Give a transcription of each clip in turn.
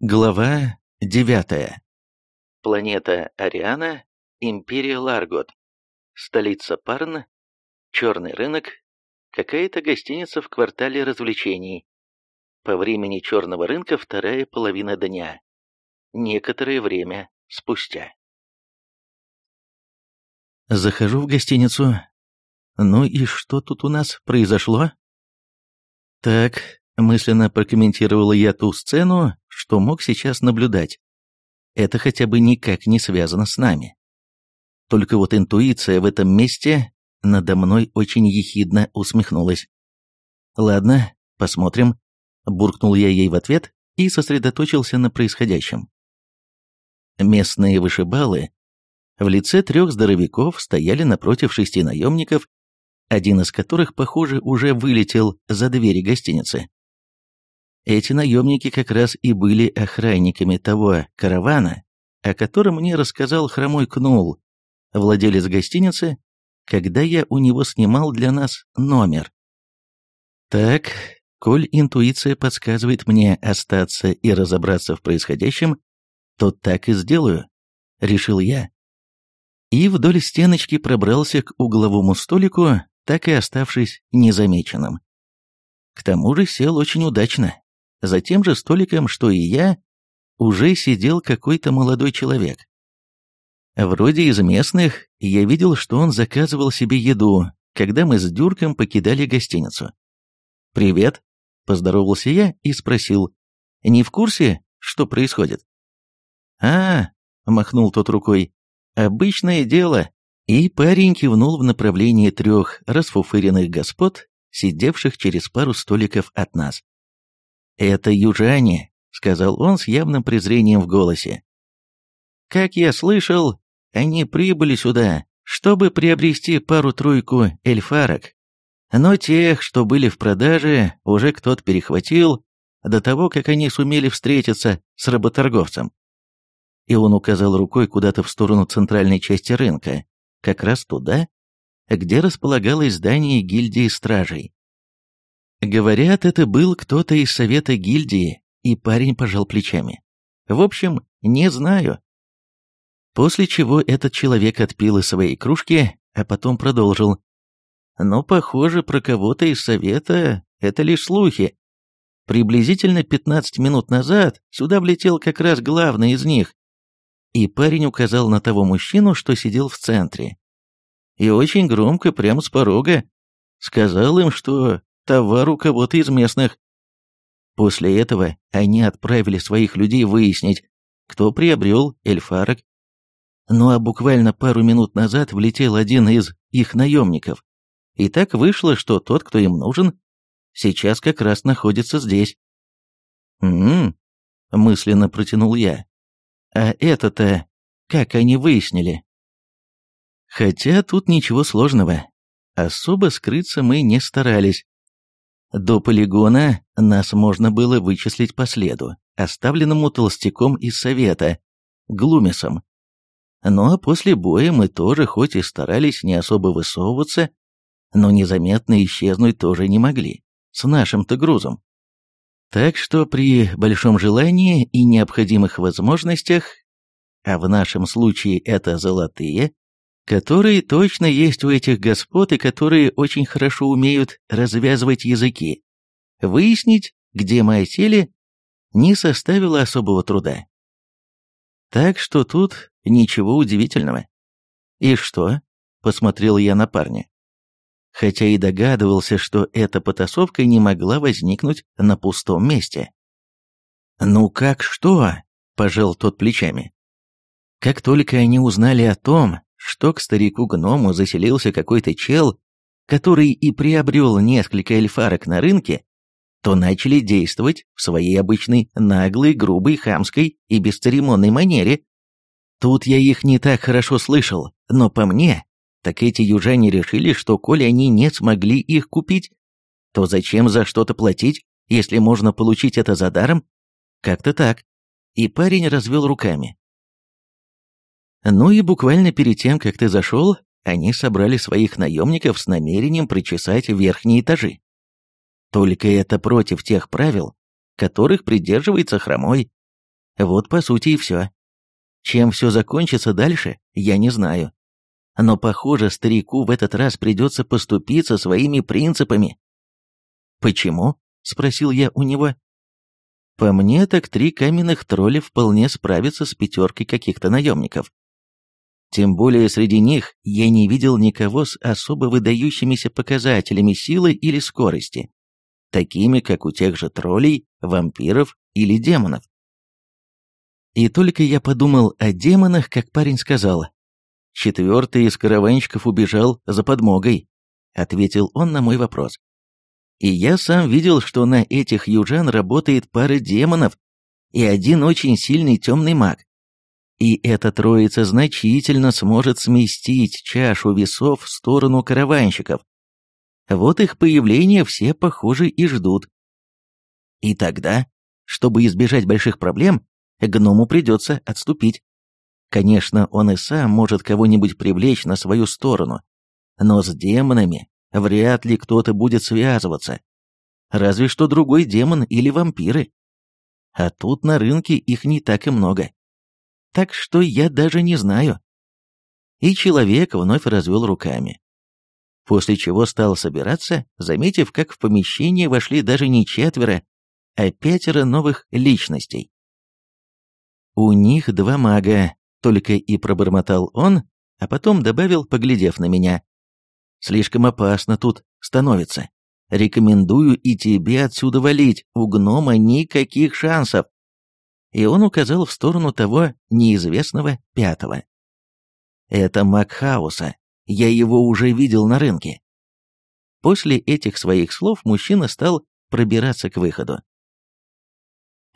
Глава 9. Планета Ариана, Империя Ларгот, столица Парн, черный рынок, какая-то гостиница в квартале развлечений. По времени черного рынка вторая половина дня. Некоторое время спустя. Захожу в гостиницу. Ну и что тут у нас произошло? Так, мысленно прокомментировала я ту сцену, что мог сейчас наблюдать. Это хотя бы никак не связано с нами. Только вот интуиция в этом месте надо мной очень ехидно усмехнулась. «Ладно, посмотрим», — буркнул я ей в ответ и сосредоточился на происходящем. Местные вышибалы в лице трех здоровяков стояли напротив шести наемников, один из которых, похоже, уже вылетел за двери гостиницы. Эти наемники как раз и были охранниками того каравана, о котором мне рассказал хромой Кнул, владелец гостиницы, когда я у него снимал для нас номер. Так, коль интуиция подсказывает мне остаться и разобраться в происходящем, то так и сделаю, решил я. И вдоль стеночки пробрался к угловому столику, так и оставшись незамеченным. К тому же сел очень удачно. За тем же столиком, что и я, уже сидел какой-то молодой человек. Вроде из местных, я видел, что он заказывал себе еду, когда мы с Дюрком покидали гостиницу. «Привет», — поздоровался я и спросил, «не в курсе, что происходит?» «А, — махнул тот рукой, — обычное дело». И парень кивнул в направлении трех расфуфыренных господ, сидевших через пару столиков от нас. «Это южане», — сказал он с явным презрением в голосе. «Как я слышал, они прибыли сюда, чтобы приобрести пару-тройку эльфарок. Но тех, что были в продаже, уже кто-то перехватил до того, как они сумели встретиться с работорговцем. И он указал рукой куда-то в сторону центральной части рынка, как раз туда, где располагалось здание гильдии стражей. Говорят, это был кто-то из совета гильдии, и парень пожал плечами. В общем, не знаю. После чего этот человек отпил из своей кружки, а потом продолжил. Но, похоже, про кого-то из совета это лишь слухи. Приблизительно 15 минут назад сюда влетел как раз главный из них. И парень указал на того мужчину, что сидел в центре. И очень громко, прямо с порога, сказал им, что товар у кого-то из местных. После этого они отправили своих людей выяснить, кто приобрел эльфарок. Ну а буквально пару минут назад влетел один из их наемников. И так вышло, что тот, кто им нужен, сейчас как раз находится здесь. «М-м-м», мысленно протянул я. «А это-то, как они выяснили?» Хотя тут ничего сложного. Особо скрыться мы не старались. До полигона нас можно было вычислить по следу, оставленному толстяком из совета, Глумисом. Ну а после боя мы тоже хоть и старались не особо высовываться, но незаметно исчезнуть тоже не могли, с нашим-то грузом. Так что при большом желании и необходимых возможностях, а в нашем случае это золотые, которые точно есть у этих господ и которые очень хорошо умеют развязывать языки. Выяснить, где мы осели, не составило особого труда. Так что тут ничего удивительного. «И что?» — посмотрел я на парня. Хотя и догадывался, что эта потасовка не могла возникнуть на пустом месте. «Ну как что?» — пожал тот плечами. Как только они узнали о том, что к старику-гному заселился какой-то чел, который и приобрел несколько эльфарок на рынке, то начали действовать в своей обычной наглой, грубой, хамской и бесцеремонной манере. Тут я их не так хорошо слышал, но по мне, так эти южане решили, что коли они не смогли их купить, то зачем за что-то платить, если можно получить это за даром? Как-то так. И парень развел руками. Ну и буквально перед тем, как ты зашел, они собрали своих наемников с намерением причесать верхние этажи. Только это против тех правил, которых придерживается хромой. Вот по сути и все. Чем все закончится дальше, я не знаю. Но, похоже, старику в этот раз придется поступиться своими принципами. «Почему?» — спросил я у него. По мне, так три каменных тролля вполне справятся с пятеркой каких-то наемников. Тем более среди них я не видел никого с особо выдающимися показателями силы или скорости, такими как у тех же троллей, вампиров или демонов. И только я подумал о демонах, как парень сказал. «Четвертый из караванщиков убежал за подмогой», — ответил он на мой вопрос. И я сам видел, что на этих южан работает пара демонов и один очень сильный темный маг. И эта троица значительно сможет сместить чашу весов в сторону караванщиков. Вот их появление все, похоже, и ждут. И тогда, чтобы избежать больших проблем, гному придется отступить. Конечно, он и сам может кого-нибудь привлечь на свою сторону, но с демонами вряд ли кто-то будет связываться. Разве что другой демон или вампиры. А тут на рынке их не так и много. Так что я даже не знаю. И человек вновь развел руками. После чего стал собираться, заметив, как в помещение вошли даже не четверо, а пятеро новых личностей. У них два мага, только и пробормотал он, а потом добавил, поглядев на меня. Слишком опасно тут становится. Рекомендую и тебе отсюда валить, у гнома никаких шансов. И он указал в сторону того неизвестного пятого. Это маг хаоса, я его уже видел на рынке. После этих своих слов мужчина стал пробираться к выходу.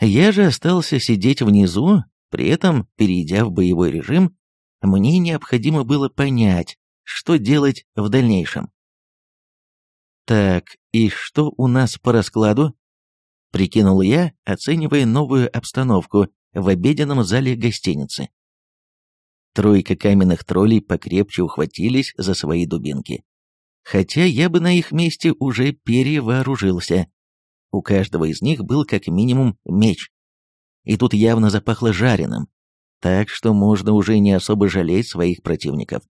Я же остался сидеть внизу, при этом, перейдя в боевой режим, мне необходимо было понять, что делать в дальнейшем. Так, и что у нас по раскладу? Прикинул я, оценивая новую обстановку в обеденном зале гостиницы. Тройка каменных троллей покрепче ухватились за свои дубинки. Хотя я бы на их месте уже перевооружился. У каждого из них был как минимум меч. И тут явно запахло жареным, так что можно уже не особо жалеть своих противников.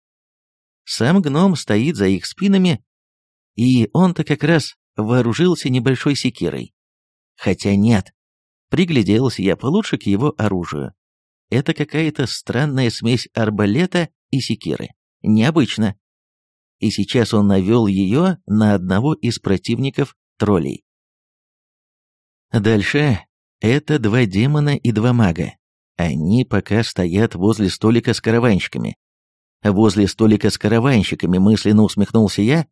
Сам гном стоит за их спинами, и он-то как раз вооружился небольшой секирой. Хотя нет, пригляделся я получше к его оружию. Это какая-то странная смесь арбалета и секиры. Необычно. И сейчас он навел ее на одного из противников троллей. Дальше это два демона и два мага. Они пока стоят возле столика с караванщиками. Возле столика с караванщиками мысленно усмехнулся я,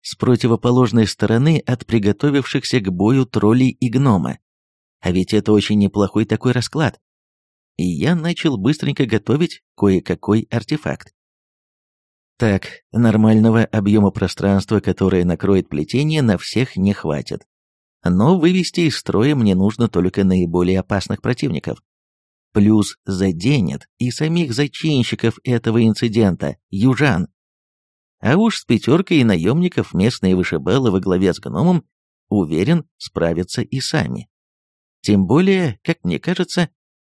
с противоположной стороны от приготовившихся к бою троллей и гнома. А ведь это очень неплохой такой расклад. И я начал быстренько готовить кое-какой артефакт. Так, нормального объема пространства, которое накроет плетение, на всех не хватит. Но вывести из строя мне нужно только наиболее опасных противников плюс заденет и самих зачинщиков этого инцидента, южан. А уж с пятеркой наемников местные вышибалы во главе с гномом, уверен, справятся и сами. Тем более, как мне кажется,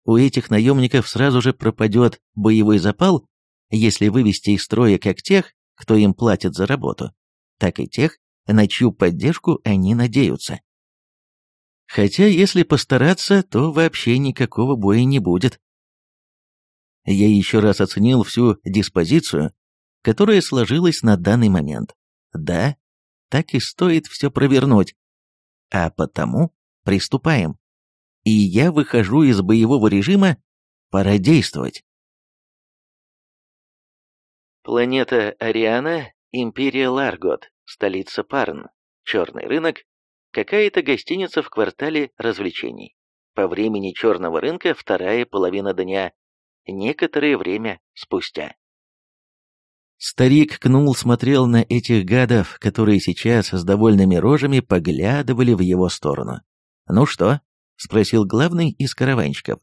у этих наемников сразу же пропадет боевой запал, если вывести из строя как тех, кто им платит за работу, так и тех, на чью поддержку они надеются. Хотя, если постараться, то вообще никакого боя не будет. Я еще раз оценил всю диспозицию, которая сложилась на данный момент. Да, так и стоит все провернуть. А потому приступаем. И я выхожу из боевого режима, пора действовать. Планета Ариана, Империя Ларгот, столица Парн, черный рынок, Какая-то гостиница в квартале развлечений. По времени черного рынка вторая половина дня. Некоторое время спустя. Старик Кнул смотрел на этих гадов, которые сейчас с довольными рожами поглядывали в его сторону. «Ну что?» — спросил главный из караванщиков.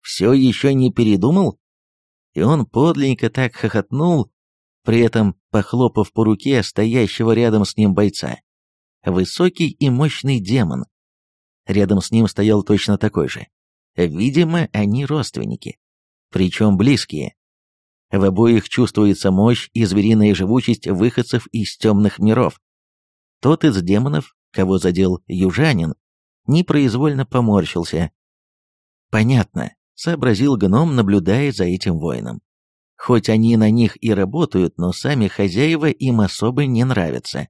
«Все еще не передумал?» И он подленько так хохотнул, при этом похлопав по руке стоящего рядом с ним бойца высокий и мощный демон. Рядом с ним стоял точно такой же. Видимо, они родственники. Причем близкие. В обоих чувствуется мощь и звериная живучесть выходцев из темных миров. Тот из демонов, кого задел южанин, непроизвольно поморщился. «Понятно», — сообразил гном, наблюдая за этим воином. «Хоть они на них и работают, но сами хозяева им особо не нравятся.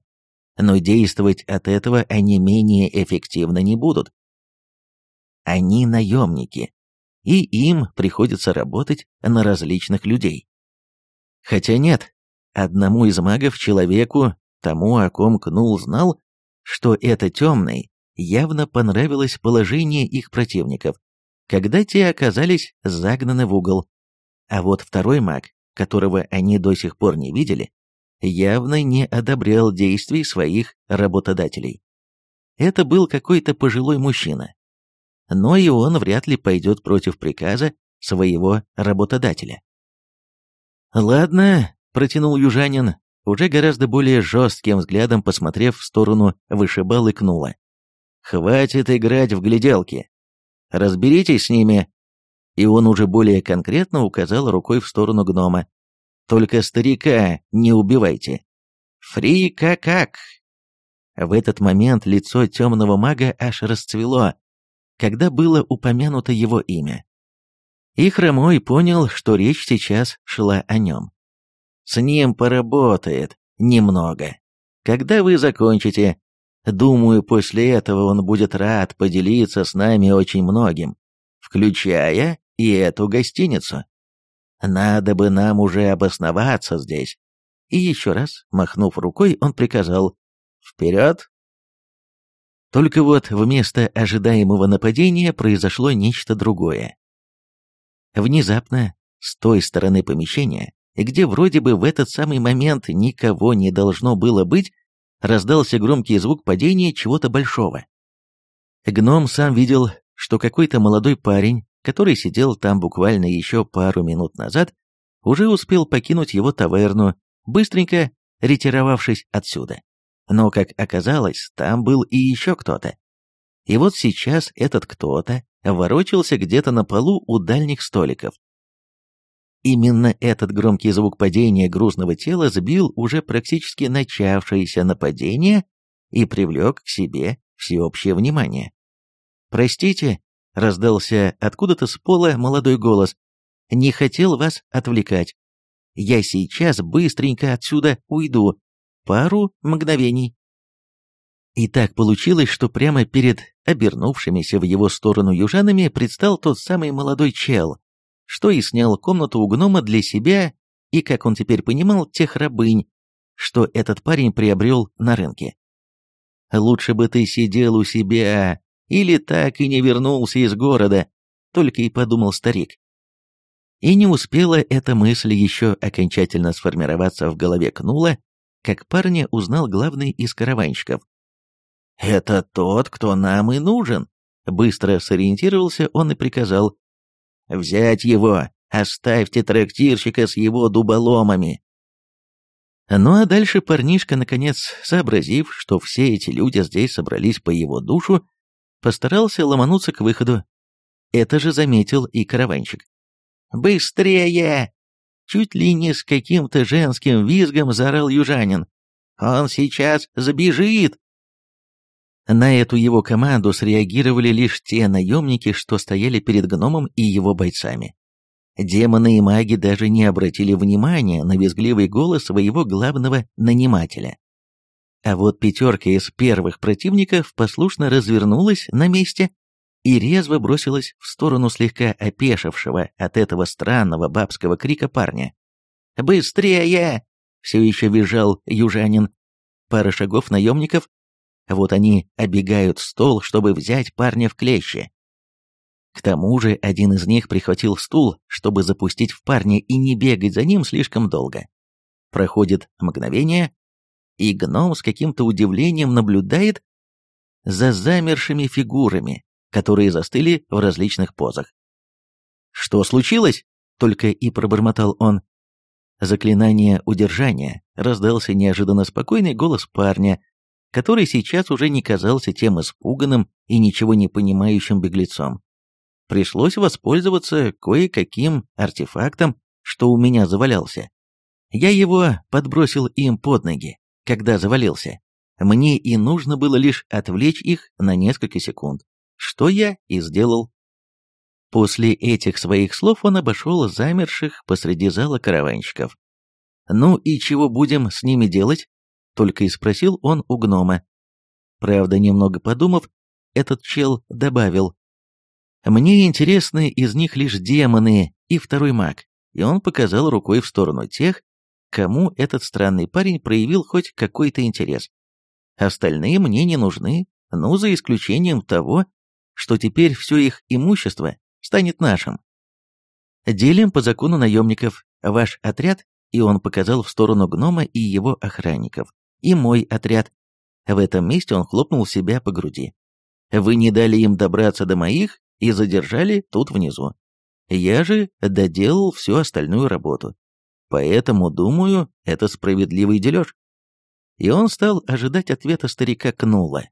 Но действовать от этого они менее эффективно не будут. Они наемники, и им приходится работать на различных людей. Хотя нет, одному из магов, человеку, тому, о ком Кнул знал, что это темный, явно понравилось положение их противников, когда те оказались загнаны в угол. А вот второй маг, которого они до сих пор не видели, явно не одобрял действий своих работодателей. Это был какой-то пожилой мужчина, но и он вряд ли пойдет против приказа своего работодателя. «Ладно», — протянул южанин, уже гораздо более жестким взглядом посмотрев в сторону вышибал и кнула. «Хватит играть в гляделки. Разберитесь с ними». И он уже более конкретно указал рукой в сторону гнома. «Только старика не убивайте». «Фри-как-как!» В этот момент лицо темного мага аж расцвело, когда было упомянуто его имя. И Хромой понял, что речь сейчас шла о нем. С ним поработает немного. Когда вы закончите, думаю, после этого он будет рад поделиться с нами очень многим, включая и эту гостиницу. Надо бы нам уже обосноваться здесь. И еще раз, махнув рукой, он приказал «Вперед!» Только вот вместо ожидаемого нападения произошло нечто другое. Внезапно, с той стороны помещения, где вроде бы в этот самый момент никого не должно было быть, раздался громкий звук падения чего-то большого. Гном сам видел, что какой-то молодой парень, который сидел там буквально еще пару минут назад, уже успел покинуть его таверну, быстренько ретировавшись отсюда. Но, как оказалось, там был и еще кто-то. И вот сейчас этот кто-то ворочался где-то на полу у дальних столиков. Именно этот громкий звук падения грузного тела сбил уже практически начавшееся нападение и привлек к себе всеобщее внимание. «Простите», — раздался откуда-то с пола молодой голос, — «не хотел вас отвлекать. Я сейчас быстренько отсюда уйду, пару мгновений. И так получилось, что прямо перед обернувшимися в его сторону южанами предстал тот самый молодой чел, что и снял комнату у гнома для себя и, как он теперь понимал, тех рабынь, что этот парень приобрел на рынке. «Лучше бы ты сидел у себя или так и не вернулся из города», только и подумал старик. И не успела эта мысль еще окончательно сформироваться в голове Кнула, как парня узнал главный из караванщиков. «Это тот, кто нам и нужен», — быстро сориентировался он и приказал. «Взять его, оставьте трактирщика с его дуболомами». Ну а дальше парнишка, наконец, сообразив, что все эти люди здесь собрались по его душу, постарался ломануться к выходу. Это же заметил и караванщик. «Быстрее!» Чуть ли не с каким-то женским визгом заорал южанин. «Он сейчас забежит!» На эту его команду среагировали лишь те наемники, что стояли перед гномом и его бойцами. Демоны и маги даже не обратили внимания на визгливый голос своего главного нанимателя. А вот пятерка из первых противников послушно развернулась на месте и резво бросилась в сторону слегка опешившего от этого странного бабского крика парня. «Быстрее!» — все еще визжал южанин. Пара шагов наемников. Вот они обегают стол, чтобы взять парня в клещи. К тому же один из них прихватил стул, чтобы запустить в парня и не бегать за ним слишком долго. Проходит мгновение, и гном с каким-то удивлением наблюдает за замершими фигурами, которые застыли в различных позах. «Что случилось?» — только и пробормотал он. Заклинание удержания раздался неожиданно спокойный голос парня, который сейчас уже не казался тем испуганным и ничего не понимающим беглецом. пришлось воспользоваться кое-каким артефактом, что у меня завалялся. Я его подбросил им под ноги, когда завалился. Мне и нужно было лишь отвлечь их на несколько секунд, что я и сделал. После этих своих слов он обошел замерших посреди зала караванщиков. «Ну и чего будем с ними делать?» — только и спросил он у гнома. Правда, немного подумав, этот чел добавил. «Мне интересны из них лишь демоны и второй маг», и он показал рукой в сторону тех, кому этот странный парень проявил хоть какой-то интерес. Остальные мне не нужны, ну, за исключением того, что теперь все их имущество станет нашим. Делим по закону наемников ваш отряд, и он показал в сторону гнома и его охранников, и мой отряд. В этом месте он хлопнул себя по груди. Вы не дали им добраться до моих и задержали тут внизу. Я же доделал всю остальную работу. Поэтому, думаю, это справедливый дележ. И он стал ожидать ответа старика Кнула.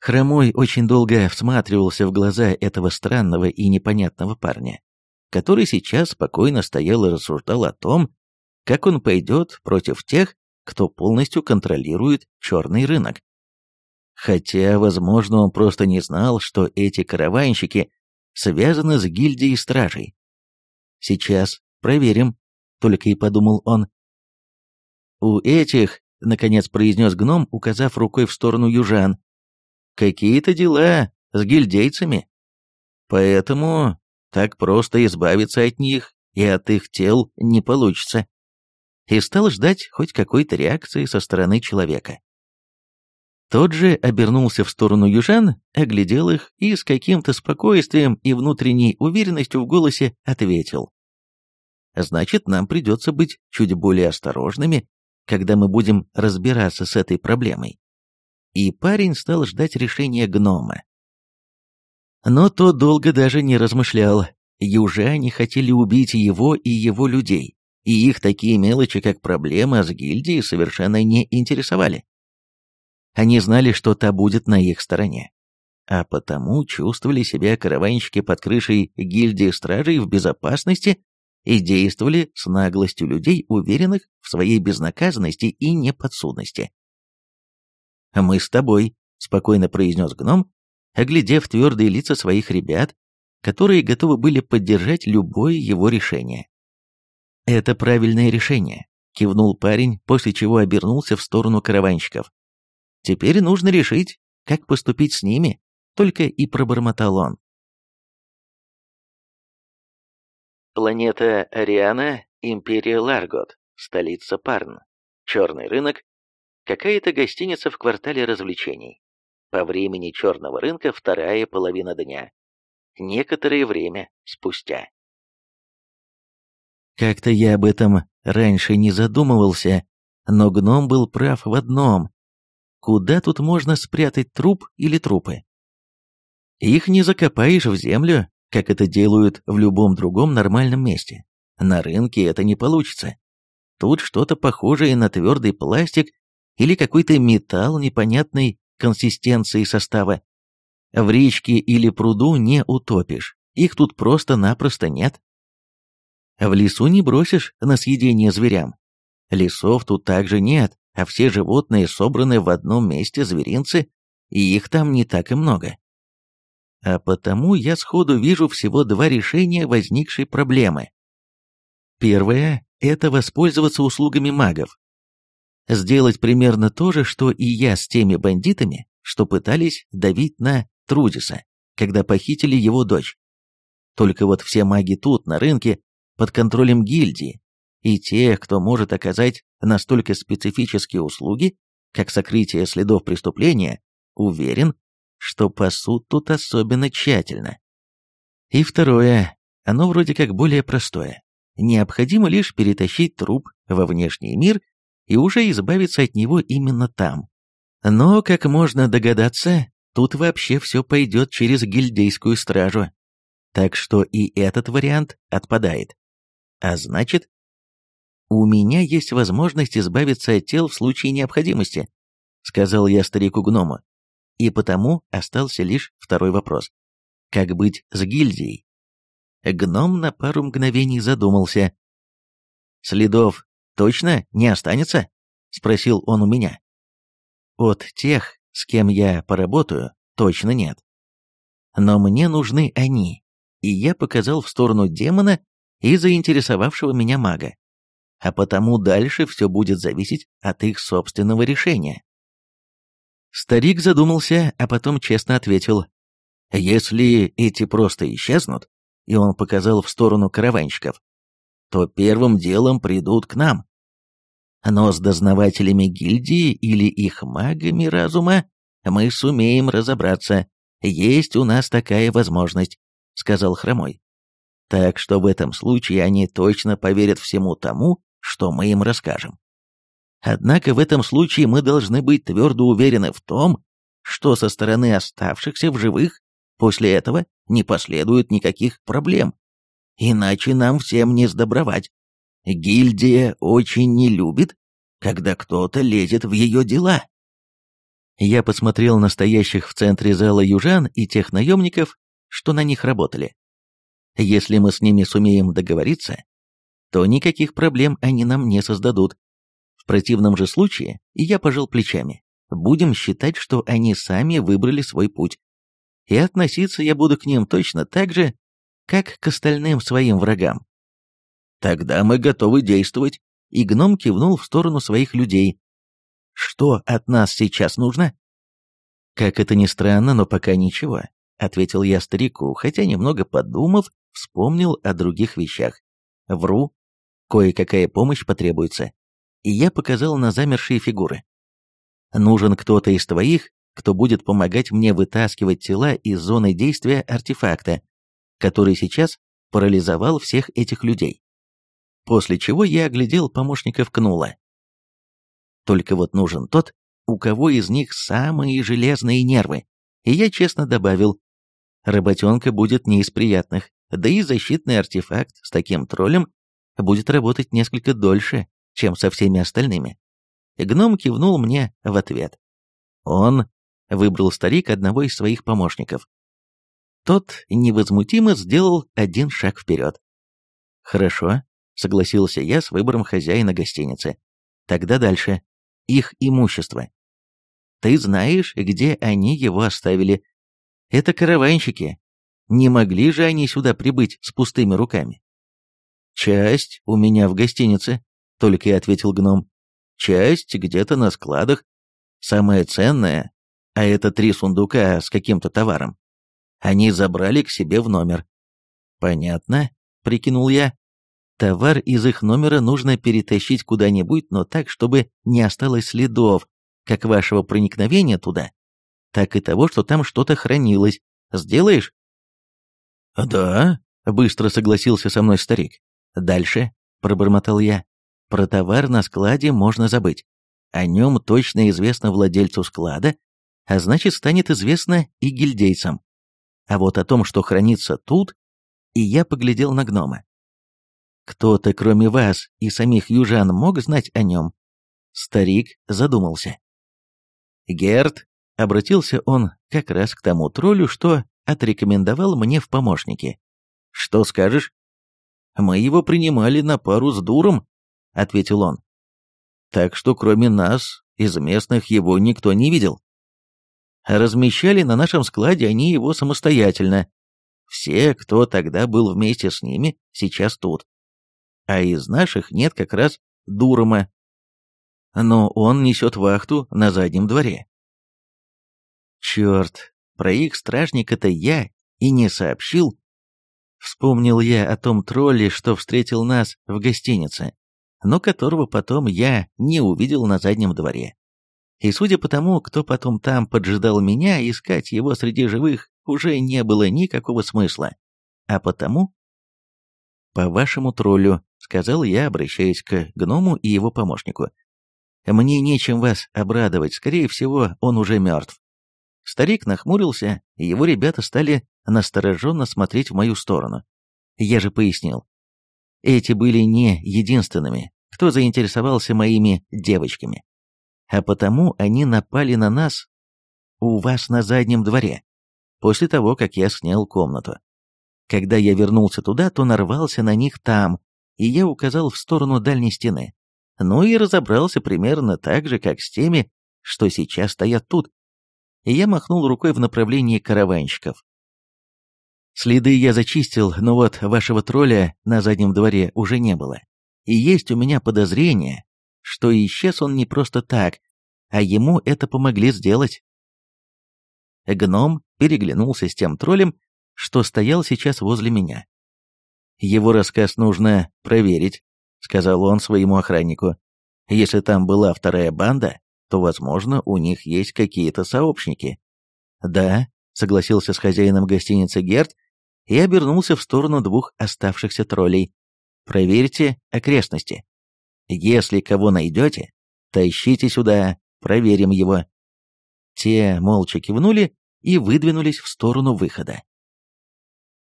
Хромой очень долго всматривался в глаза этого странного и непонятного парня, который сейчас спокойно стоял и рассуждал о том, как он пойдет против тех, кто полностью контролирует черный рынок. Хотя, возможно, он просто не знал, что эти караванщики связаны с гильдией стражей. Сейчас проверим, только и подумал он. «У этих», — наконец произнес гном, указав рукой в сторону южан, «какие-то дела с гильдейцами. Поэтому так просто избавиться от них и от их тел не получится». И стал ждать хоть какой-то реакции со стороны человека. Тот же обернулся в сторону южан, оглядел их и с каким-то спокойствием и внутренней уверенностью в голосе ответил. Значит, нам придется быть чуть более осторожными, когда мы будем разбираться с этой проблемой. И парень стал ждать решения гнома. Но тот долго даже не размышлял. Южане хотели убить его и его людей, и их такие мелочи, как проблема с гильдией, совершенно не интересовали. Они знали, что та будет на их стороне, а потому чувствовали себя караванщики под крышей гильдии стражей в безопасности и действовали с наглостью людей, уверенных в своей безнаказанности и неподсудности. «Мы с тобой», — спокойно произнес гном, оглядев твердые лица своих ребят, которые готовы были поддержать любое его решение. «Это правильное решение», — кивнул парень, после чего обернулся в сторону караванщиков. «Теперь нужно решить, как поступить с ними», — только и пробормотал он. Планета Ариана, Империя Ларгот, столица Парн. Черный рынок. Какая-то гостиница в квартале развлечений. По времени черного рынка вторая половина дня. Некоторое время спустя. Как-то я об этом раньше не задумывался, но гном был прав в одном. Куда тут можно спрятать труп или трупы? Их не закопаешь в землю, как это делают в любом другом нормальном месте. На рынке это не получится. Тут что-то похожее на твердый пластик или какой-то металл непонятной консистенции состава. В речке или пруду не утопишь, их тут просто-напросто нет. В лесу не бросишь на съедение зверям. Лесов тут также нет, а все животные собраны в одном месте зверинцы, и их там не так и много а потому я сходу вижу всего два решения возникшей проблемы. Первое – это воспользоваться услугами магов. Сделать примерно то же, что и я с теми бандитами, что пытались давить на Трудиса, когда похитили его дочь. Только вот все маги тут, на рынке, под контролем гильдии, и тех, кто может оказать настолько специфические услуги, как сокрытие следов преступления, уверен, что пасут тут особенно тщательно. И второе, оно вроде как более простое. Необходимо лишь перетащить труп во внешний мир и уже избавиться от него именно там. Но, как можно догадаться, тут вообще все пойдет через гильдейскую стражу. Так что и этот вариант отпадает. А значит, у меня есть возможность избавиться от тел в случае необходимости, сказал я старику-гному и потому остался лишь второй вопрос. Как быть с гильдией? Гном на пару мгновений задумался. «Следов точно не останется?» — спросил он у меня. «От тех, с кем я поработаю, точно нет. Но мне нужны они, и я показал в сторону демона и заинтересовавшего меня мага. А потому дальше все будет зависеть от их собственного решения». Старик задумался, а потом честно ответил. «Если эти просто исчезнут, и он показал в сторону караванщиков, то первым делом придут к нам. Но с дознавателями гильдии или их магами разума мы сумеем разобраться. Есть у нас такая возможность, сказал Хромой. Так что в этом случае они точно поверят всему тому, что мы им расскажем. Однако в этом случае мы должны быть твердо уверены в том, что со стороны оставшихся в живых после этого не последует никаких проблем. Иначе нам всем не сдобровать. Гильдия очень не любит, когда кто-то лезет в ее дела. Я посмотрел на стоящих в центре зала южан и тех наемников, что на них работали. Если мы с ними сумеем договориться, то никаких проблем они нам не создадут. В противном же случае, я пожал плечами, будем считать, что они сами выбрали свой путь. И относиться я буду к ним точно так же, как к остальным своим врагам. Тогда мы готовы действовать, и гном кивнул в сторону своих людей. Что от нас сейчас нужно? Как это ни странно, но пока ничего, ответил я старику, хотя немного подумав, вспомнил о других вещах. Вру, кое-какая помощь потребуется. И я показал на замершие фигуры. Нужен кто-то из твоих, кто будет помогать мне вытаскивать тела из зоны действия артефакта, который сейчас парализовал всех этих людей после чего я оглядел помощников Кнула. Только вот нужен тот, у кого из них самые железные нервы, и я честно добавил, работенка будет не из приятных, да и защитный артефакт с таким троллем будет работать несколько дольше, чем со всеми остальными. Гном кивнул мне в ответ. Он выбрал старик одного из своих помощников. Тот невозмутимо сделал один шаг вперед. «Хорошо, Согласился я с выбором хозяина гостиницы. Тогда дальше. Их имущество. Ты знаешь, где они его оставили. Это караванщики. Не могли же они сюда прибыть с пустыми руками? Часть у меня в гостинице, только и ответил гном. Часть где-то на складах. Самое ценное, а это три сундука с каким-то товаром. Они забрали к себе в номер. Понятно, прикинул я. Товар из их номера нужно перетащить куда-нибудь, но так, чтобы не осталось следов, как вашего проникновения туда, так и того, что там что-то хранилось. Сделаешь? Да, быстро согласился со мной старик. Дальше, пробормотал я, про товар на складе можно забыть. О нем точно известно владельцу склада, а значит станет известно и гильдейцам. А вот о том, что хранится тут, и я поглядел на гнома. Кто-то, кроме вас и самих южан, мог знать о нем?» Старик задумался. «Герд», — обратился он как раз к тому троллю, что отрекомендовал мне в помощнике. «Что скажешь?» «Мы его принимали на пару с дуром», — ответил он. «Так что кроме нас, из местных его никто не видел. Размещали на нашем складе они его самостоятельно. Все, кто тогда был вместе с ними, сейчас тут а из наших нет как раз Дурома. Но он несет вахту на заднем дворе. Черт, про их стражника-то я и не сообщил. Вспомнил я о том тролле, что встретил нас в гостинице, но которого потом я не увидел на заднем дворе. И судя по тому, кто потом там поджидал меня, искать его среди живых уже не было никакого смысла. А потому... По вашему троллю сказал я, обращаясь к гному и его помощнику. «Мне нечем вас обрадовать, скорее всего, он уже мертв». Старик нахмурился, и его ребята стали настороженно смотреть в мою сторону. Я же пояснил. Эти были не единственными, кто заинтересовался моими девочками. А потому они напали на нас у вас на заднем дворе. после того, как я снял комнату. Когда я вернулся туда, то нарвался на них там, и я указал в сторону дальней стены. Ну и разобрался примерно так же, как с теми, что сейчас стоят тут. И я махнул рукой в направлении караванщиков. Следы я зачистил, но вот вашего тролля на заднем дворе уже не было. И есть у меня подозрение, что исчез он не просто так, а ему это помогли сделать. Гном переглянулся с тем троллем, что стоял сейчас возле меня. Его рассказ нужно проверить, сказал он своему охраннику. Если там была вторая банда, то, возможно, у них есть какие-то сообщники. Да, согласился с хозяином гостиницы Герт и обернулся в сторону двух оставшихся троллей. Проверьте окрестности. Если кого найдете, тащите сюда, проверим его. Те молча кивнули и выдвинулись в сторону выхода.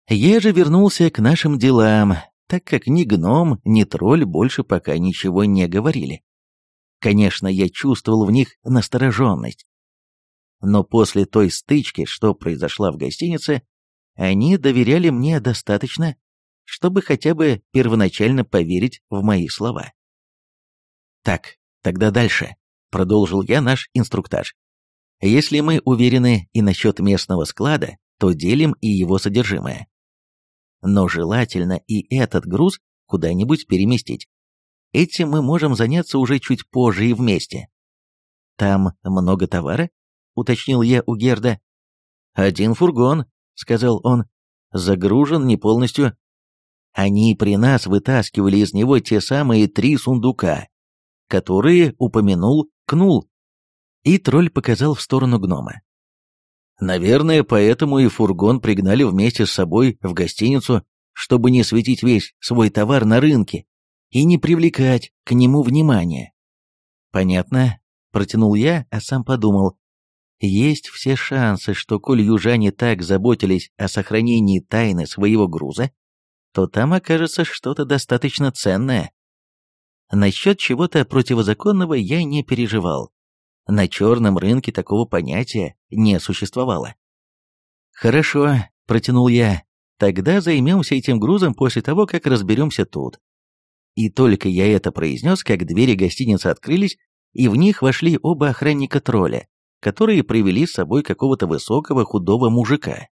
Я же вернулся к нашим делам, так как ни гном, ни тролль больше пока ничего не говорили. Конечно, я чувствовал в них настороженность. Но после той стычки, что произошла в гостинице, они доверяли мне достаточно, чтобы хотя бы первоначально поверить в мои слова. «Так, тогда дальше», — продолжил я наш инструктаж. «Если мы уверены и насчет местного склада, то делим и его содержимое. Но желательно и этот груз куда-нибудь переместить. Этим мы можем заняться уже чуть позже и вместе». «Там много товара?» — уточнил я у Герда. «Один фургон», — сказал он, — «загружен не полностью. Они при нас вытаскивали из него те самые три сундука, которые упомянул Кнул. И тролль показал в сторону гнома. Наверное, поэтому и фургон пригнали вместе с собой в гостиницу, чтобы не светить весь свой товар на рынке и не привлекать к нему внимания. Понятно, протянул я, а сам подумал. Есть все шансы, что коль южане так заботились о сохранении тайны своего груза, то там окажется что-то достаточно ценное. Насчет чего-то противозаконного я не переживал. На черном рынке такого понятия не существовало. «Хорошо», — протянул я, — «тогда займемся этим грузом после того, как разберемся тут». И только я это произнес, как двери гостиницы открылись, и в них вошли оба охранника тролля, которые привели с собой какого-то высокого худого мужика.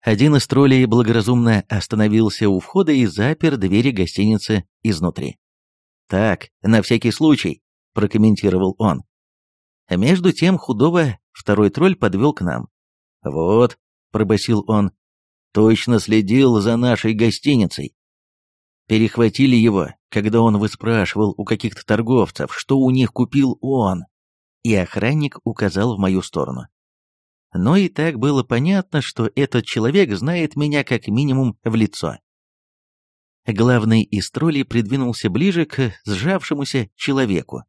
Один из троллей благоразумно остановился у входа и запер двери гостиницы изнутри. «Так, на всякий случай», — прокомментировал он. Между тем худого второй тролль подвел к нам. «Вот», — пробасил он, — «точно следил за нашей гостиницей. Перехватили его, когда он выспрашивал у каких-то торговцев, что у них купил он, и охранник указал в мою сторону. Но и так было понятно, что этот человек знает меня как минимум в лицо. Главный из троллей придвинулся ближе к сжавшемуся человеку.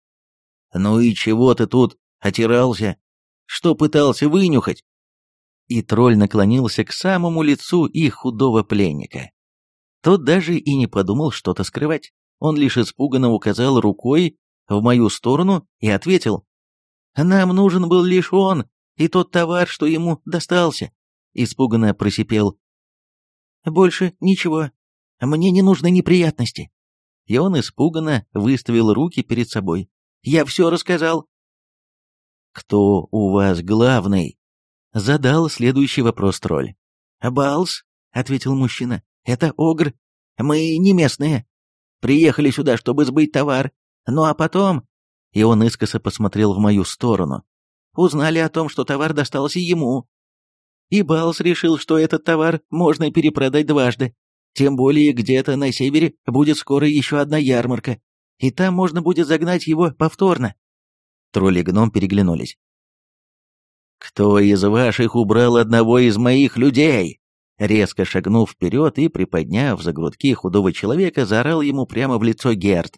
«Ну и чего ты тут отирался? Что пытался вынюхать?» И тролль наклонился к самому лицу их худого пленника. Тот даже и не подумал что-то скрывать. Он лишь испуганно указал рукой в мою сторону и ответил. «Нам нужен был лишь он, и тот товар, что ему достался», — испуганно просипел. «Больше ничего. Мне не нужны неприятности». И он испуганно выставил руки перед собой. «Я все рассказал». «Кто у вас главный?» — задал следующий вопрос тролль. «Балс», — ответил мужчина, — «это Огр. Мы не местные. Приехали сюда, чтобы сбыть товар. Ну а потом...» И он искоса посмотрел в мою сторону узнали о том, что товар достался ему. И Балс решил, что этот товар можно перепродать дважды. Тем более где-то на севере будет скоро еще одна ярмарка, и там можно будет загнать его повторно. Тролль и гном переглянулись. «Кто из ваших убрал одного из моих людей?» Резко шагнув вперед и, приподняв за грудки худого человека, заорал ему прямо в лицо Герд.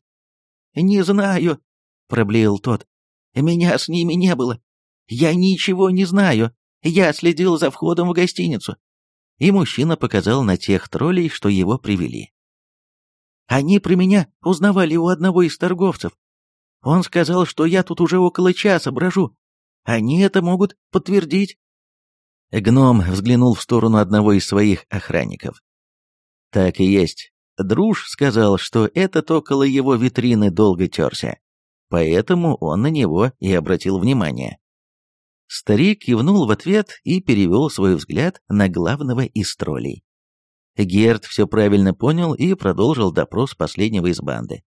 «Не знаю», — проблеял тот. «Меня с ними не было. «Я ничего не знаю. Я следил за входом в гостиницу». И мужчина показал на тех троллей, что его привели. «Они про меня узнавали у одного из торговцев. Он сказал, что я тут уже около часа брожу. Они это могут подтвердить». Гном взглянул в сторону одного из своих охранников. Так и есть. Друж сказал, что этот около его витрины долго терся. Поэтому он на него и обратил внимание. Старик кивнул в ответ и перевел свой взгляд на главного из троллей. Герд все правильно понял и продолжил допрос последнего из банды.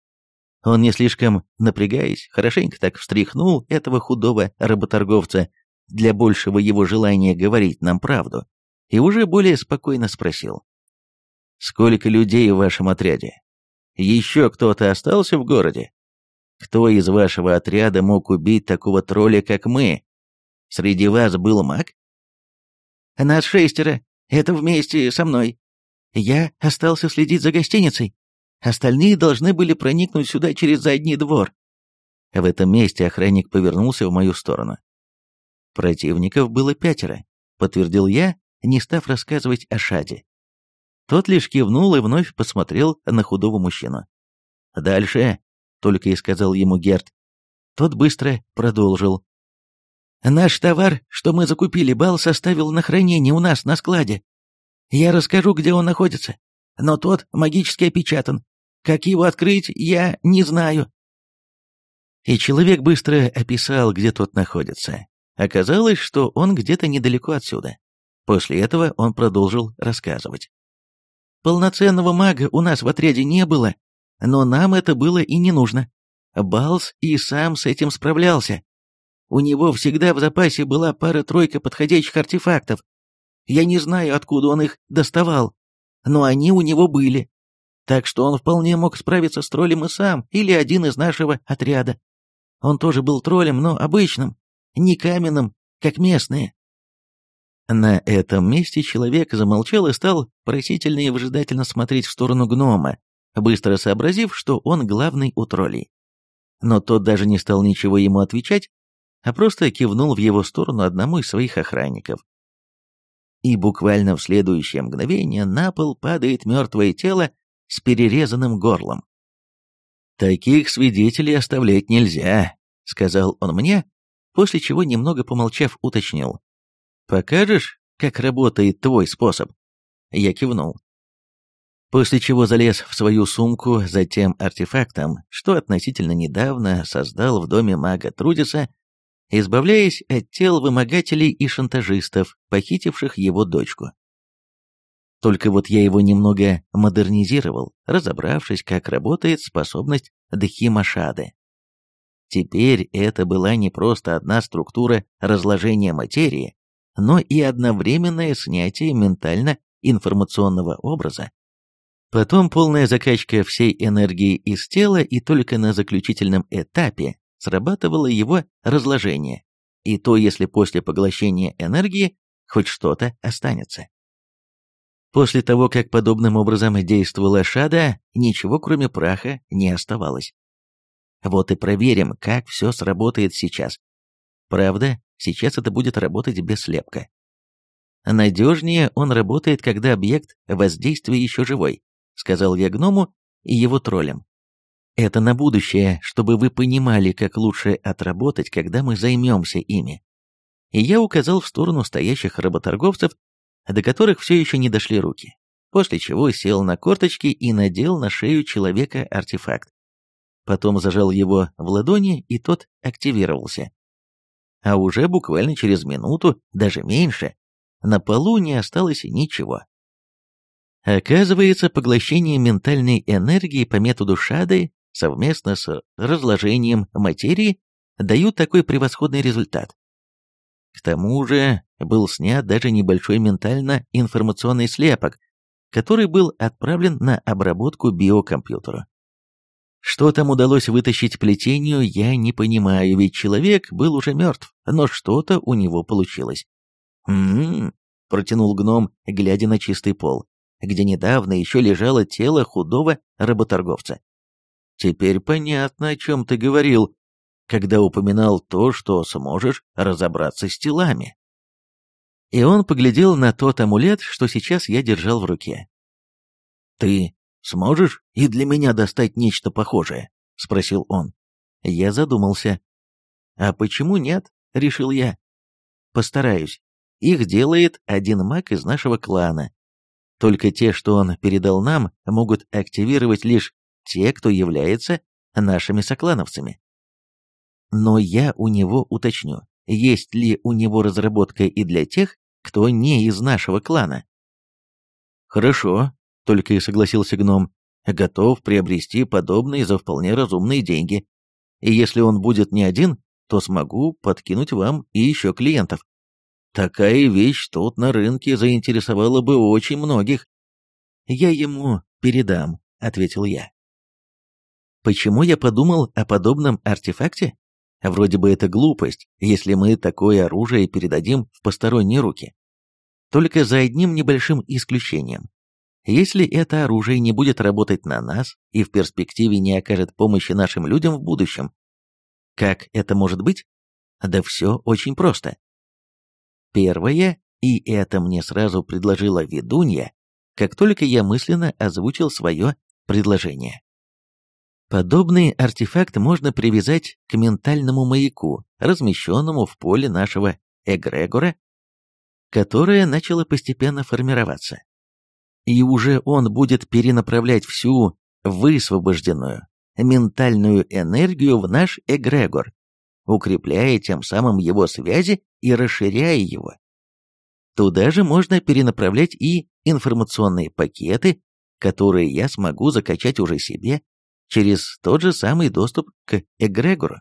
Он, не слишком напрягаясь, хорошенько так встряхнул этого худого работорговца для большего его желания говорить нам правду, и уже более спокойно спросил. «Сколько людей в вашем отряде? Еще кто-то остался в городе? Кто из вашего отряда мог убить такого тролля, как мы? Среди вас был маг?» «Нас шестеро. Это вместе со мной. Я остался следить за гостиницей. Остальные должны были проникнуть сюда через задний двор». В этом месте охранник повернулся в мою сторону. Противников было пятеро, подтвердил я, не став рассказывать о Шаде. Тот лишь кивнул и вновь посмотрел на худого мужчину. «Дальше», — только и сказал ему Герт. Тот быстро продолжил. «Наш товар, что мы закупили, Бал составил на хранение у нас на складе. Я расскажу, где он находится, но тот магически опечатан. Как его открыть, я не знаю». И человек быстро описал, где тот находится, Оказалось, что он где-то недалеко отсюда. После этого он продолжил рассказывать. «Полноценного мага у нас в отряде не было, но нам это было и не нужно. Балс и сам с этим справлялся. У него всегда в запасе была пара-тройка подходящих артефактов. Я не знаю, откуда он их доставал, но они у него были. Так что он вполне мог справиться с троллем и сам, или один из нашего отряда. Он тоже был троллем, но обычным, не каменным, как местные. На этом месте человек замолчал и стал просительно и выжидательно смотреть в сторону гнома, быстро сообразив, что он главный у троллей. Но тот даже не стал ничего ему отвечать, а просто кивнул в его сторону одному из своих охранников. И буквально в следующее мгновение на пол падает мертвое тело с перерезанным горлом. «Таких свидетелей оставлять нельзя», — сказал он мне, после чего, немного помолчав, уточнил. «Покажешь, как работает твой способ?» Я кивнул. После чего залез в свою сумку за тем артефактом, что относительно недавно создал в доме мага Трудиса, избавляясь от тел вымогателей и шантажистов, похитивших его дочку. Только вот я его немного модернизировал, разобравшись, как работает способность Дхимашады. Теперь это была не просто одна структура разложения материи, но и одновременное снятие ментально-информационного образа. Потом полная закачка всей энергии из тела, и только на заключительном этапе срабатывало его разложение, и то, если после поглощения энергии хоть что-то останется. После того, как подобным образом действовала Шада, ничего кроме праха не оставалось. Вот и проверим, как все сработает сейчас. Правда, сейчас это будет работать без слепка. Надежнее он работает, когда объект воздействия еще живой, сказал я гному и его троллям. Это на будущее, чтобы вы понимали, как лучше отработать, когда мы займемся ими. И я указал в сторону стоящих работорговцев, до которых все еще не дошли руки, после чего сел на корточки и надел на шею человека артефакт потом зажал его в ладони, и тот активировался. А уже буквально через минуту, даже меньше, на полу не осталось ничего. Оказывается, поглощение ментальной энергии по методу Шады совместно с разложением материи дают такой превосходный результат. К тому же был снят даже небольшой ментально-информационный слепок, который был отправлен на обработку биокомпьютеру. Что там удалось вытащить плетению, я не понимаю, ведь человек был уже мертв, но что-то у него получилось. «М-м-м», протянул гном, глядя на чистый пол, где недавно еще лежало тело худого работорговца. «Теперь понятно, о чем ты говорил, когда упоминал то, что сможешь разобраться с телами». И он поглядел на тот амулет, что сейчас я держал в руке. «Ты Сможешь и для меня достать нечто похожее?» — спросил он. Я задумался. «А почему нет?» — решил я. «Постараюсь. их делает один маг из нашего клана. Только те, что он передал нам, могут активировать лишь те, кто является нашими соклановцами. Но я у него уточню, есть ли у него разработка и для тех, кто не из нашего клана. Хорошо, только и согласился гном, готов приобрести подобные за вполне разумные деньги. И если он будет не один, то смогу подкинуть вам и еще клиентов. Такая вещь тут на рынке заинтересовала бы очень многих. Я ему передам, ответил я. Почему я подумал о подобном артефакте? Вроде бы это глупость, если мы такое оружие передадим в посторонние руки. Только за одним небольшим исключением. Если это оружие не будет работать на нас и в перспективе не окажет помощи нашим людям в будущем. Как это может быть? Да все очень просто. Первое, и это мне сразу предложила ведунья, как только я мысленно озвучил свое предложение. Подобный артефакт можно привязать к ментальному маяку, размещенному в поле нашего эгрегора, которое начало постепенно формироваться. И уже он будет перенаправлять всю высвобожденную ментальную энергию в наш эгрегор, укрепляя тем самым его связи и расширяя его. Туда же можно перенаправлять и информационные пакеты, которые я смогу закачать уже себе через тот же самый доступ к эгрегору.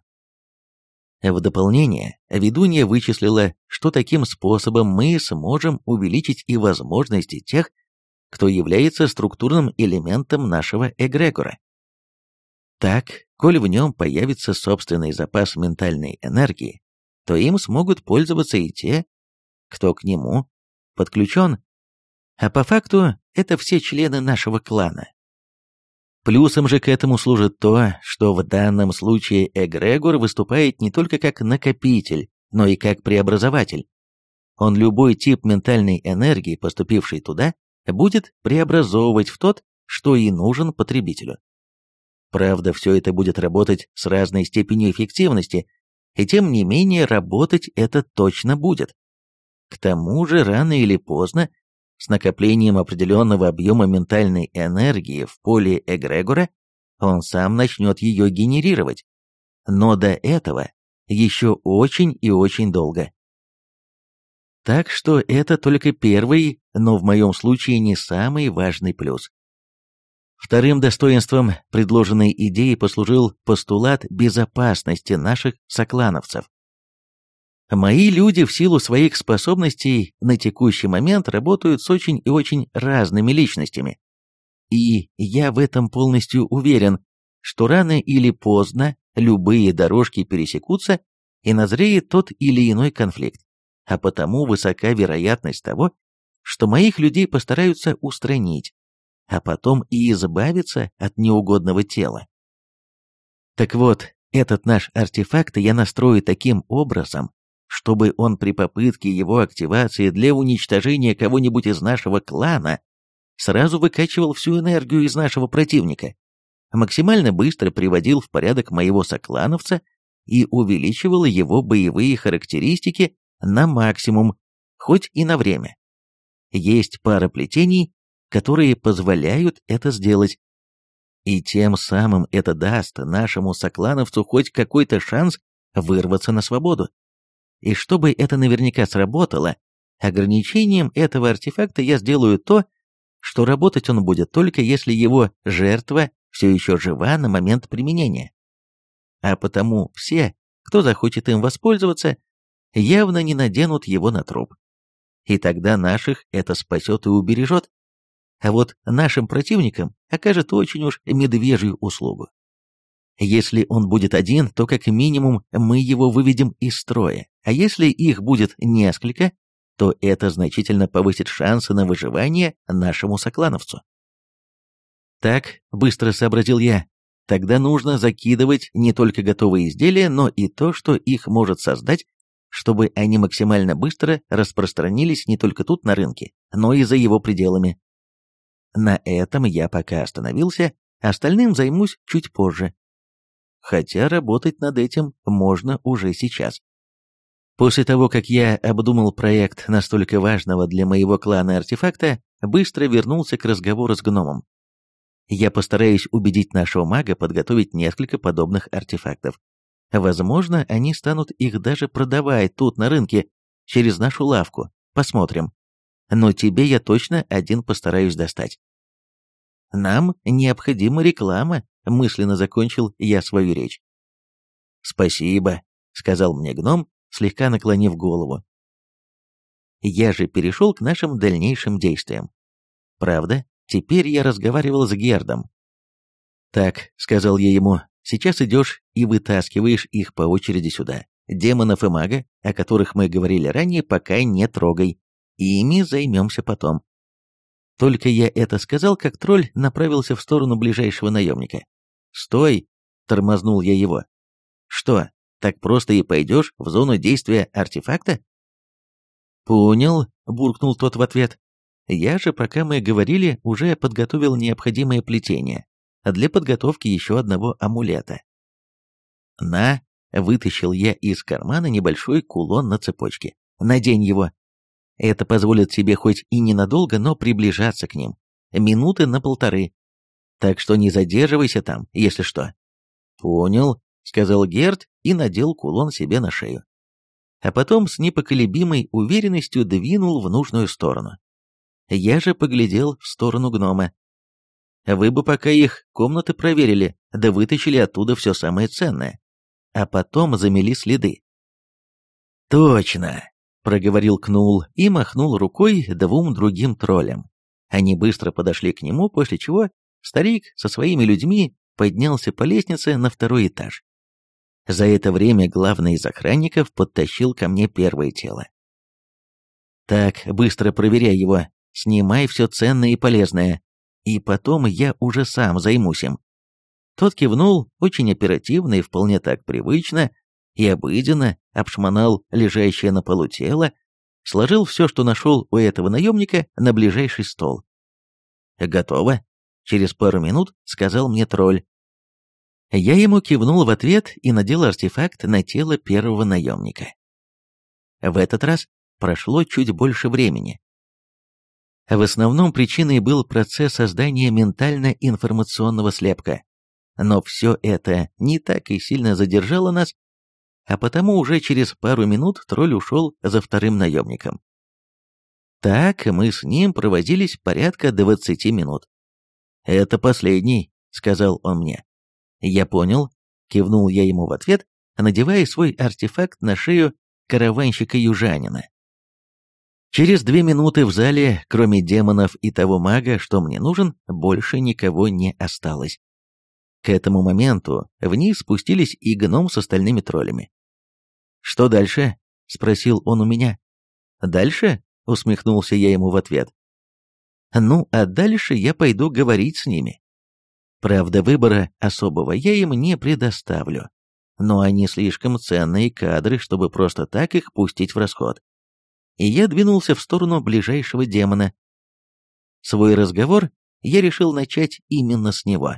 В дополнение, ведунья вычислила, что таким способом мы сможем увеличить и возможности тех, кто является структурным элементом нашего эгрегора. Так, коль в нем появится собственный запас ментальной энергии, то им смогут пользоваться и те, кто к нему подключен. А по факту это все члены нашего клана. Плюсом же к этому служит то, что в данном случае эгрегор выступает не только как накопитель, но и как преобразователь. Он любой тип ментальной энергии, поступивший туда, будет преобразовывать в тот, что и нужен потребителю. Правда, все это будет работать с разной степенью эффективности, и тем не менее работать это точно будет. К тому же, рано или поздно, с накоплением определенного объема ментальной энергии в поле эгрегора, он сам начнет ее генерировать. Но до этого еще очень и очень долго. Так что это только первый, но в моем случае не самый важный плюс. Вторым достоинством предложенной идеи послужил постулат безопасности наших соклановцев. Мои люди в силу своих способностей на текущий момент работают с очень и очень разными личностями. И я в этом полностью уверен, что рано или поздно любые дорожки пересекутся и назреет тот или иной конфликт, а потому высока вероятность того, что моих людей постараются устранить, а потом и избавиться от неугодного тела. Так вот, этот наш артефакт я настрою таким образом, чтобы он при попытке его активации для уничтожения кого-нибудь из нашего клана сразу выкачивал всю энергию из нашего противника, максимально быстро приводил в порядок моего соклановца и увеличивал его боевые характеристики на максимум, хоть и на время. Есть пара плетений, которые позволяют это сделать. И тем самым это даст нашему соклановцу хоть какой-то шанс вырваться на свободу. И чтобы это наверняка сработало, ограничением этого артефакта я сделаю то, что работать он будет только если его жертва все еще жива на момент применения. А потому все, кто захочет им воспользоваться, явно не наденут его на труп. И тогда наших это спасет и убережет. А вот нашим противникам окажет очень уж медвежью услугу. Если он будет один, то как минимум мы его выведем из строя, а если их будет несколько, то это значительно повысит шансы на выживание нашему соклановцу. Так, быстро сообразил я, тогда нужно закидывать не только готовые изделия, но и то, что их может создать, чтобы они максимально быстро распространились не только тут на рынке, но и за его пределами. На этом я пока остановился, остальным займусь чуть позже, хотя работать над этим можно уже сейчас. После того, как я обдумал проект настолько важного для моего клана артефакта, быстро вернулся к разговору с гномом. Я постараюсь убедить нашего мага подготовить несколько подобных артефактов. Возможно, они станут их даже продавать тут на рынке, через нашу лавку. Посмотрим. Но тебе я точно один постараюсь достать. Нам необходима реклама, мысленно закончил я свою речь. Спасибо, сказал мне гном, слегка наклонив голову. Я же перешел к нашим дальнейшим действиям. Правда, теперь я разговаривал с Гердом. «Так», — сказал я ему, — «сейчас идешь и вытаскиваешь их по очереди сюда. Демонов и мага, о которых мы говорили ранее, пока не трогай. Ими займемся потом». Только я это сказал, как тролль направился в сторону ближайшего наемника. «Стой!» — тормознул я его. «Что, так просто и пойдешь в зону действия артефакта?» «Понял», — буркнул тот в ответ. «Я же, пока мы говорили, уже подготовил необходимое плетение для подготовки еще одного амулета». «На!» — вытащил я из кармана небольшой кулон на цепочке. «Надень его. Это позволит тебе хоть и ненадолго, но приближаться к ним. Минуты на полторы. Так что не задерживайся там, если что». «Понял», — сказал Герд и надел кулон себе на шею. А потом с непоколебимой уверенностью двинул в нужную сторону. Я же поглядел в сторону гнома. Вы бы пока их комнаты проверили, да вытащили оттуда все самое ценное. А потом замели следы. «Точно!» — проговорил Кнул и махнул рукой двум другим троллям. Они быстро подошли к нему, после чего старик со своими людьми поднялся по лестнице на второй этаж. За это время главный из охранников подтащил ко мне первое тело. «Так, быстро проверяй его, снимай все ценное и полезное, и потом я уже сам займусь им». Тот кивнул очень оперативно и вполне так привычно и обыденно обшмонал лежащее на полу тело, сложил все, что нашел у этого наемника, на ближайший стол. «Готово», — через пару минут сказал мне тролль. Я ему кивнул в ответ и надел артефакт на тело первого наемника. В этот раз прошло чуть больше времени. В основном причиной был процесс создания ментально-информационного слепка. Но все это не так и сильно задержало нас, а потому уже через пару минут тролль ушел за вторым наемником. Так мы с ним проводились порядка 20 минут. «Это последний», — сказал он мне. «Я понял», — кивнул я ему в ответ, надевая свой артефакт на шею караванщика-южанина. Через две минуты в зале, кроме демонов и того мага, что мне нужен, больше никого не осталось. К этому моменту вниз спустились и гном с остальными троллями. «Что дальше?» — спросил он у меня. «Дальше?» — усмехнулся я ему в ответ. «Ну, а дальше я пойду говорить с ними. Правда, выбора особого я им не предоставлю, но они слишком ценные кадры, чтобы просто так их пустить в расход. И я двинулся в сторону ближайшего демона. Свой разговор я решил начать именно с него.